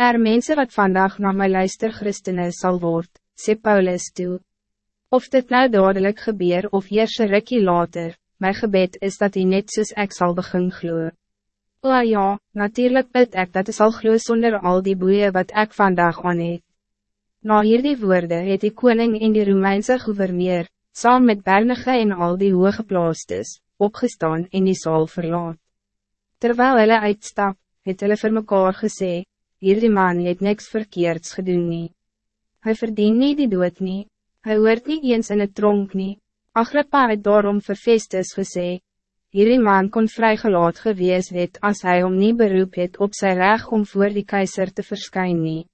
Er mensen wat vandaag naar my luister Christene sal word, sê Paulus toe. Of dit nou dadelijk gebeur of eers een rukkie later, my gebed is dat hij net soos ek sal begin glo. O ja, natuurlijk bid ek dat hy sal glo sonder al die boeien wat ik vandaag aan het. Na hierdie woorde het die koning en die Romeinse gouverneur, saam met Bernige en al die hooggeplaastes, opgestaan en die saal verlaat. Terwijl hulle uitstap, het hulle vir mekaar gesê, hierdie man het niks verkeerds gedoen nie. Hy verdien nie die dood nie, hy hoort nie eens in het tronk nie. Agrippa het daarom vir Festus gesê, hierdie man kon vrygelaat gewees het as hij om nie beroep het op sy reg om voor die keizer te verschijnen.